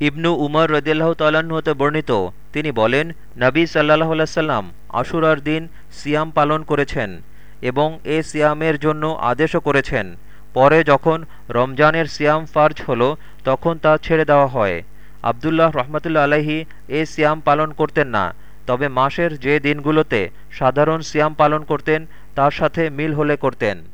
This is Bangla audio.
ইবনু উমর রদিল্লাহ তাল্লাহ্ন হতে বর্ণিত। তিনি বলেন, নবী সাল্লাহ সাল্লাম আশুরার দিন সিয়াম পালন করেছেন এবং এ সিয়ামের জন্য আদেশও করেছেন। পরে যখন রমজানের সিয়াম ফার্জ হল, তখন তা ছেড়ে দেওয়া হয়। আবদুল্লাহ রহমতুল্লা আলহি এ সিয়াম পালন করতেন না, তবে মাসের যে দিনগুলোতে সাধারণ সিয়াম পালন করতেন, তার সাথে মিল হলে করতেন।